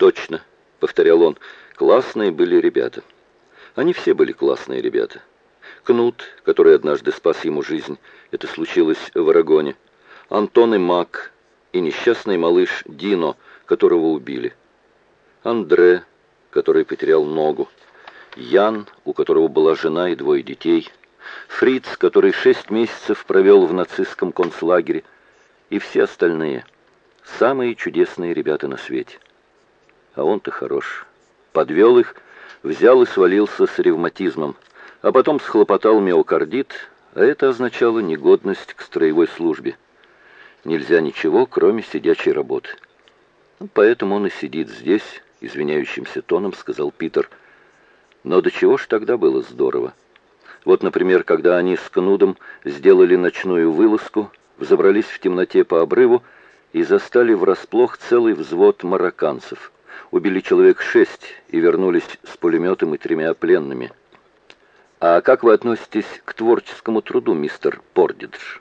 «Точно», — повторял он, — «классные были ребята». Они все были классные ребята. Кнут, который однажды спас ему жизнь, это случилось в Арагоне. Антон и Мак, и несчастный малыш Дино, которого убили. Андре, который потерял ногу. Ян, у которого была жена и двое детей. Фриц, который шесть месяцев провел в нацистском концлагере. И все остальные. Самые чудесные ребята на свете. А он-то хорош. Подвел их, взял и свалился с ревматизмом, а потом схлопотал миокардит, а это означало негодность к строевой службе. Нельзя ничего, кроме сидячей работы. Поэтому он и сидит здесь, извиняющимся тоном сказал Питер. Но до чего ж тогда было здорово. Вот, например, когда они с Кнудом сделали ночную вылазку, взобрались в темноте по обрыву и застали врасплох целый взвод марокканцев. Убили человек шесть и вернулись с пулеметом и тремя пленными. А как вы относитесь к творческому труду, мистер Пордидж?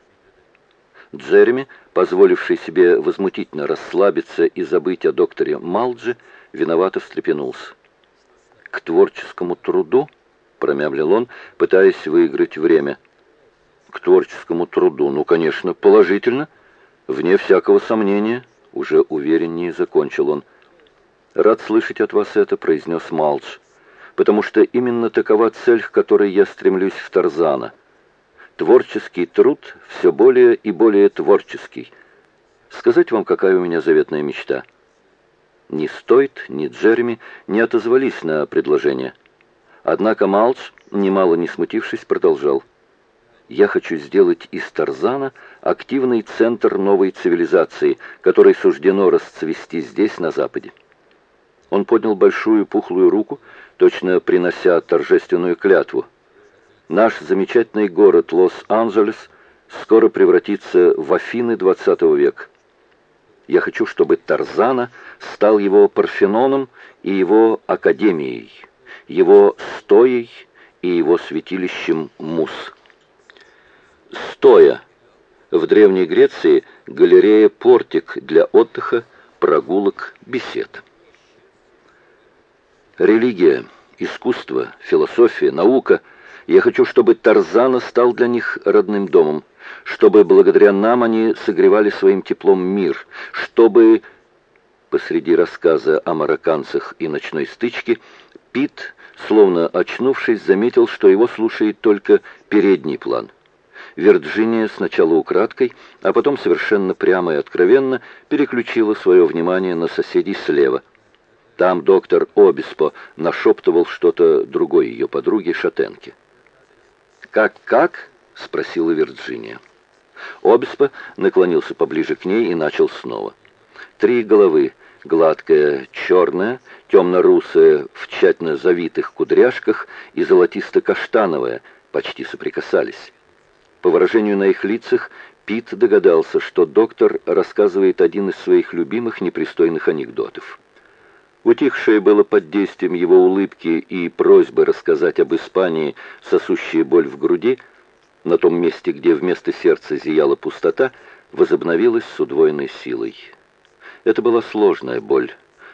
Джереми, позволивший себе возмутительно расслабиться и забыть о докторе Малджи, виновато встрепенулся. «К творческому труду?» — промямлил он, пытаясь выиграть время. «К творческому труду, ну, конечно, положительно. Вне всякого сомнения», — уже увереннее закончил он. «Рад слышать от вас это», — произнес Малдж, «потому что именно такова цель, к которой я стремлюсь в Тарзана. Творческий труд все более и более творческий. Сказать вам, какая у меня заветная мечта?» Ни Стойт, ни Джереми не отозвались на предложение. Однако Малдж, немало не смутившись, продолжал. «Я хочу сделать из Тарзана активный центр новой цивилизации, которой суждено расцвести здесь, на Западе». Он поднял большую пухлую руку, точно принося торжественную клятву. «Наш замечательный город Лос-Анджелес скоро превратится в Афины XX века. Я хочу, чтобы Тарзана стал его Парфеноном и его Академией, его Стоей и его святилищем Мус. Стоя. В Древней Греции галерея-портик для отдыха, прогулок, бесед. Религия, искусство, философия, наука. Я хочу, чтобы Тарзана стал для них родным домом чтобы благодаря нам они согревали своим теплом мир, чтобы... Посреди рассказа о марокканцах и ночной стычке Пит, словно очнувшись, заметил, что его слушает только передний план. Вирджиния сначала украдкой, а потом совершенно прямо и откровенно переключила свое внимание на соседей слева. Там доктор Обеспо нашептывал что-то другой ее подруге Шатенке. «Как-как?» — спросила Вирджиния. Обеспо наклонился поближе к ней и начал снова. Три головы, гладкая, черная, темно-русая, в тщательно завитых кудряшках и золотисто-каштановая, почти соприкасались. По выражению на их лицах, Пит догадался, что доктор рассказывает один из своих любимых непристойных анекдотов. Утихшее было под действием его улыбки и просьбы рассказать об Испании сосущая боль в груди – на том месте, где вместо сердца зияла пустота, возобновилась с удвоенной силой. Это была сложная боль,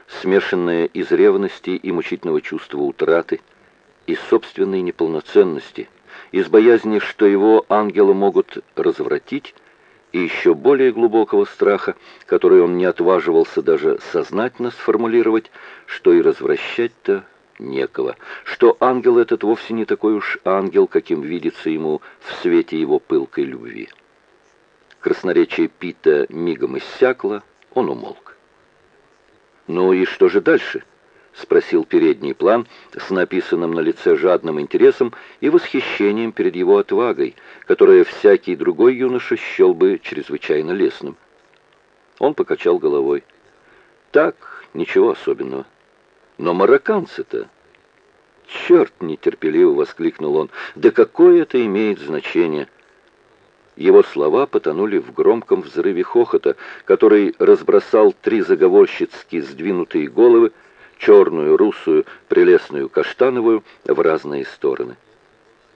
смешанная из ревности и мучительного чувства утраты, из собственной неполноценности, из боязни, что его ангелы могут развратить, и еще более глубокого страха, который он не отваживался даже сознательно сформулировать, что и развращать-то некого, что ангел этот вовсе не такой уж ангел, каким видится ему в свете его пылкой любви. Красноречие Пита мигом иссякло, он умолк. «Ну и что же дальше?» — спросил передний план с написанным на лице жадным интересом и восхищением перед его отвагой, которое всякий другой юноша счел бы чрезвычайно лесным. Он покачал головой. «Так, ничего особенного. Но марокканцы-то... «Черт!» — нетерпеливо воскликнул он. «Да какое это имеет значение?» Его слова потонули в громком взрыве хохота, который разбросал три заговорщицки сдвинутые головы, черную, русую, прелестную, каштановую, в разные стороны.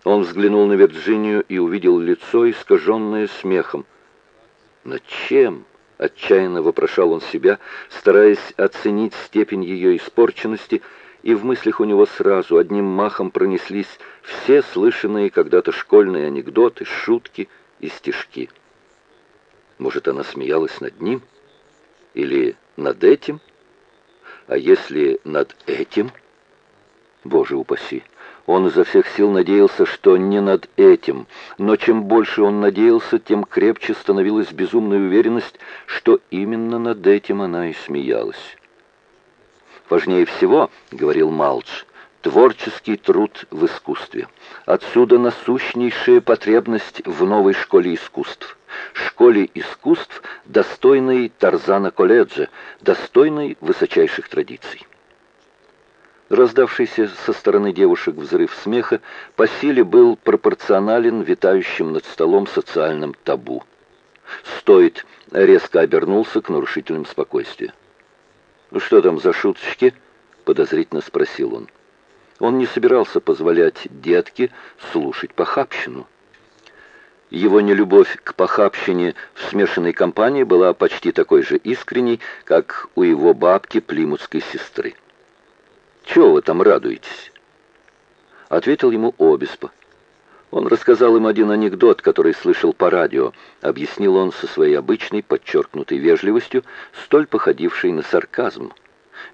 Он взглянул на Вирджинию и увидел лицо, искаженное смехом. «Над чем?» Отчаянно вопрошал он себя, стараясь оценить степень ее испорченности, и в мыслях у него сразу одним махом пронеслись все слышанные когда-то школьные анекдоты, шутки и стишки. Может, она смеялась над ним? Или над этим? А если над этим? Боже упаси! Он изо всех сил надеялся, что не над этим, но чем больше он надеялся, тем крепче становилась безумная уверенность, что именно над этим она и смеялась. «Важнее всего, — говорил Малдж, — творческий труд в искусстве. Отсюда насущнейшая потребность в новой школе искусств. Школе искусств, достойной Тарзана колледжа, достойной высочайших традиций. Раздавшийся со стороны девушек взрыв смеха по силе был пропорционален витающим над столом социальным табу. Стоит резко обернулся к нарушителям спокойствия. «Ну что там за шуточки?» — подозрительно спросил он. Он не собирался позволять детке слушать похабщину. Его нелюбовь к похабщине в смешанной компании была почти такой же искренней, как у его бабки плимутской сестры. Чего вы там радуетесь?» Ответил ему Обеспо. Он рассказал им один анекдот, который слышал по радио. Объяснил он со своей обычной, подчеркнутой вежливостью, столь походившей на сарказм.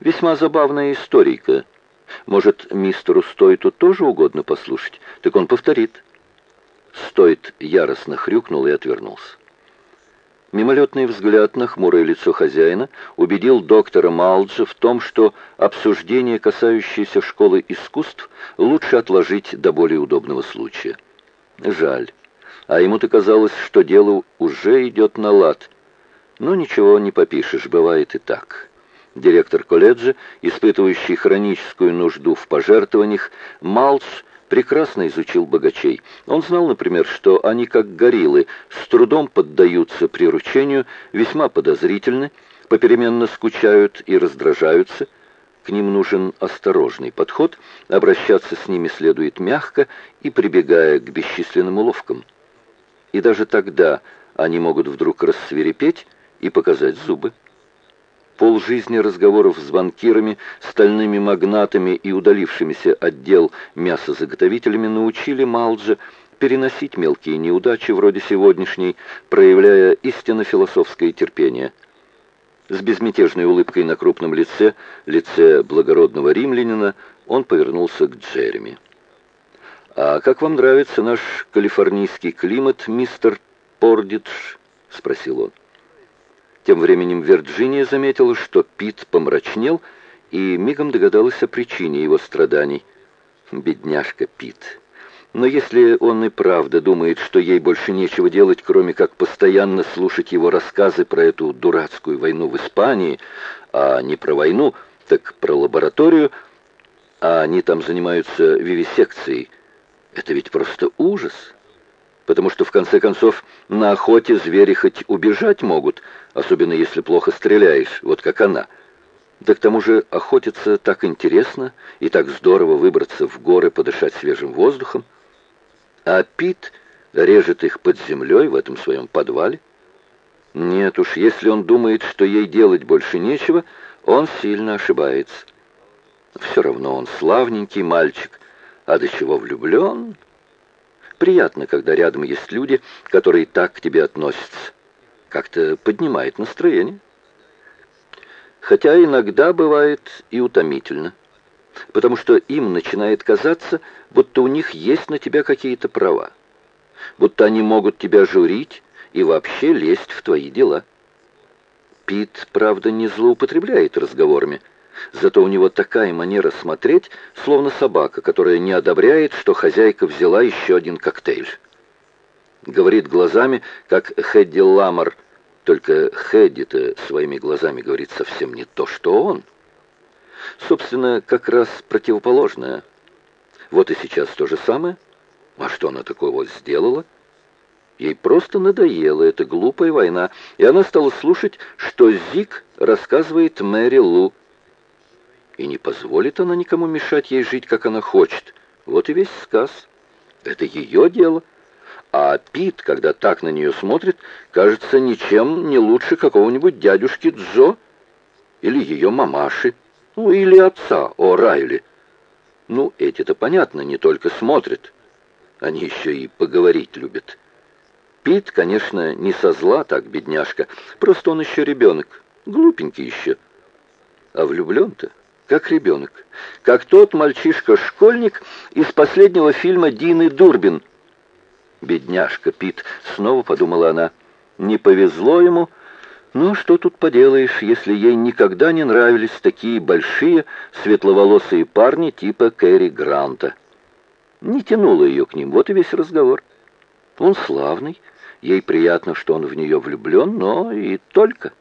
«Весьма забавная историка. Может, мистеру Стойту тоже угодно послушать? Так он повторит». Стойт яростно хрюкнул и отвернулся. Мимолетный взгляд на хмурое лицо хозяина убедил доктора Малджа в том, что обсуждение, касающееся школы искусств, лучше отложить до более удобного случая. Жаль. А ему-то казалось, что дело уже идет на лад. Но ничего не попишешь, бывает и так. Директор колледжа, испытывающий хроническую нужду в пожертвованиях, Малдж прекрасно изучил богачей. Он знал, например, что они, как гориллы, с трудом поддаются приручению, весьма подозрительны, попеременно скучают и раздражаются. К ним нужен осторожный подход, обращаться с ними следует мягко и прибегая к бесчисленным уловкам. И даже тогда они могут вдруг рассверепеть и показать зубы. Полжизни разговоров с банкирами, стальными магнатами и удалившимися отдел мясозаготовителями научили Малджа переносить мелкие неудачи вроде сегодняшней, проявляя истинно философское терпение. С безмятежной улыбкой на крупном лице, лице благородного римлянина, он повернулся к Джереми. «А как вам нравится наш калифорнийский климат, мистер Пордидж?» — спросил он. Тем временем Вирджиния заметила, что Пит помрачнел, и мигом догадалась о причине его страданий. Бедняжка Пит. Но если он и правда думает, что ей больше нечего делать, кроме как постоянно слушать его рассказы про эту дурацкую войну в Испании, а не про войну, так про лабораторию, а они там занимаются вивисекцией, это ведь просто ужас потому что, в конце концов, на охоте звери хоть убежать могут, особенно если плохо стреляешь, вот как она. Да к тому же охотиться так интересно и так здорово выбраться в горы, подышать свежим воздухом. А Пит режет их под землей в этом своем подвале. Нет уж, если он думает, что ей делать больше нечего, он сильно ошибается. Все равно он славненький мальчик, а до чего влюблен... Приятно, когда рядом есть люди, которые так к тебе относятся. Как-то поднимает настроение. Хотя иногда бывает и утомительно. Потому что им начинает казаться, будто у них есть на тебя какие-то права. Будто они могут тебя журить и вообще лезть в твои дела. Пит, правда, не злоупотребляет разговорами, Зато у него такая манера смотреть, словно собака, которая не одобряет, что хозяйка взяла еще один коктейль. Говорит глазами, как Хэдди Ламар, только Хэдди-то своими глазами говорит совсем не то, что он. Собственно, как раз противоположное. Вот и сейчас то же самое. А что она такого сделала? Ей просто надоела эта глупая война, и она стала слушать, что Зик рассказывает Мэри Лу, и не позволит она никому мешать ей жить, как она хочет. Вот и весь сказ. Это ее дело. А Пит, когда так на нее смотрит, кажется ничем не лучше какого-нибудь дядюшки Джо или ее мамаши, ну или отца О'Райли. Ну, эти-то понятно, не только смотрят, они еще и поговорить любят. Пит, конечно, не со зла так, бедняжка, просто он еще ребенок, глупенький еще. А влюблен-то, как ребенок, как тот мальчишка-школьник из последнего фильма Дины Дурбин. Бедняжка Пит, снова подумала она, не повезло ему, но что тут поделаешь, если ей никогда не нравились такие большие светловолосые парни типа Кэрри Гранта. Не тянуло ее к ним, вот и весь разговор. Он славный, ей приятно, что он в нее влюблен, но и только.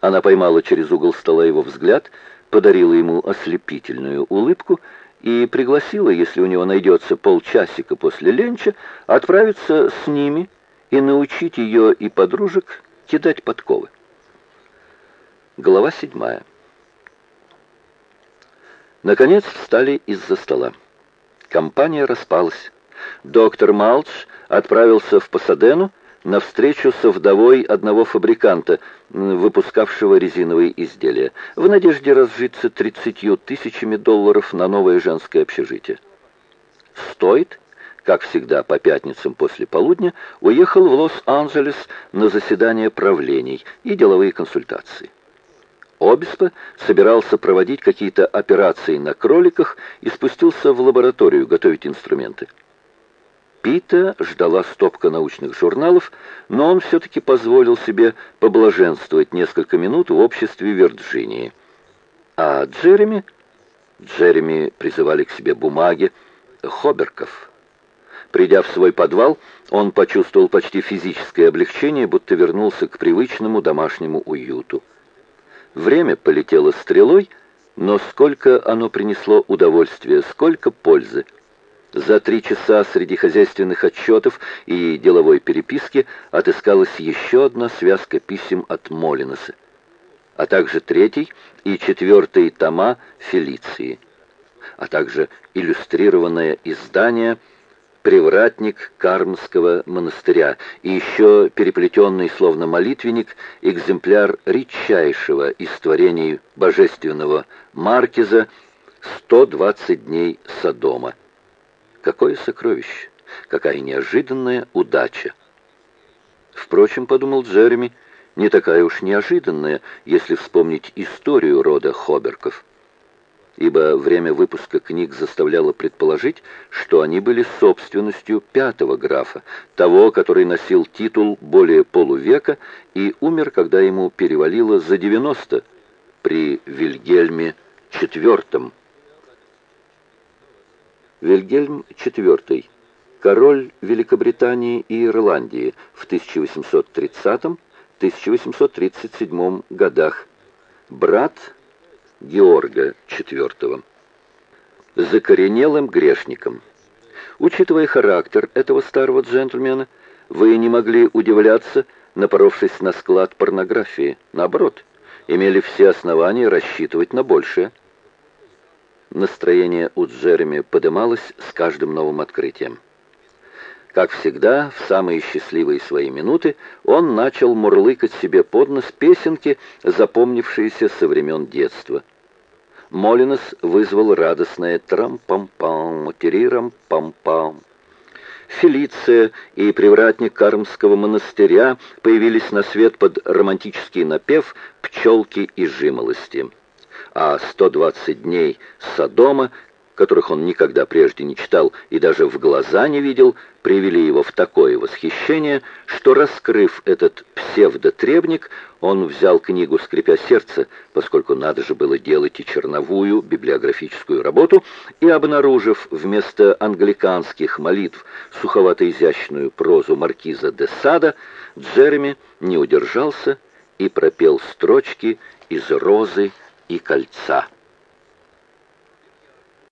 Она поймала через угол стола его взгляд, подарила ему ослепительную улыбку и пригласила, если у него найдется полчасика после ленча, отправиться с ними и научить ее и подружек кидать подковы. Глава седьмая. Наконец встали из-за стола. Компания распалась. Доктор Малч отправился в Пасадену на встречу со вдовой одного фабриканта, выпускавшего резиновые изделия, в надежде разжиться 30 тысячами долларов на новое женское общежитие. Стоит как всегда по пятницам после полудня, уехал в Лос-Анджелес на заседание правлений и деловые консультации. Обеспо собирался проводить какие-то операции на кроликах и спустился в лабораторию готовить инструменты. Пита ждала стопка научных журналов, но он все-таки позволил себе поблаженствовать несколько минут в обществе Вирджинии. А Джереми... Джереми призывали к себе бумаги Хоберков. Придя в свой подвал, он почувствовал почти физическое облегчение, будто вернулся к привычному домашнему уюту. Время полетело стрелой, но сколько оно принесло удовольствия, сколько пользы. За три часа среди хозяйственных отчетов и деловой переписки отыскалась еще одна связка писем от Молинеса, а также третий и четвертый тома Фелиции, а также иллюстрированное издание привратник Кармского монастыря и еще переплетенный, словно молитвенник, экземпляр редчайшего из творений божественного Маркиза «120 дней Содома». Какое сокровище! Какая неожиданная удача! Впрочем, подумал Джереми, не такая уж неожиданная, если вспомнить историю рода Хоберков ибо время выпуска книг заставляло предположить, что они были собственностью пятого графа, того, который носил титул более полувека и умер, когда ему перевалило за 90 при Вильгельме IV. Вильгельм IV, король Великобритании и Ирландии в 1830-1837 годах, брат Георга IV. Закоренелым грешником. Учитывая характер этого старого джентльмена, вы не могли удивляться, напоровшись на склад порнографии. Наоборот, имели все основания рассчитывать на большее. Настроение у Джереми подымалось с каждым новым открытием. Как всегда, в самые счастливые свои минуты он начал мурлыкать себе под нос песенки, запомнившиеся со времен детства – Молинос вызвал радостное трам-пам-пам, терирам-пам-пам. Фелиция и привратник Кармского монастыря появились на свет под романтический напев «Пчелки и жимолости». А 120 дней Содома которых он никогда прежде не читал и даже в глаза не видел, привели его в такое восхищение, что, раскрыв этот псевдотребник, он взял книгу, скрипя сердце, поскольку надо же было делать и черновую библиографическую работу, и, обнаружив вместо англиканских молитв суховато-изящную прозу маркиза де Сада, Джереми не удержался и пропел строчки из «Розы и кольца».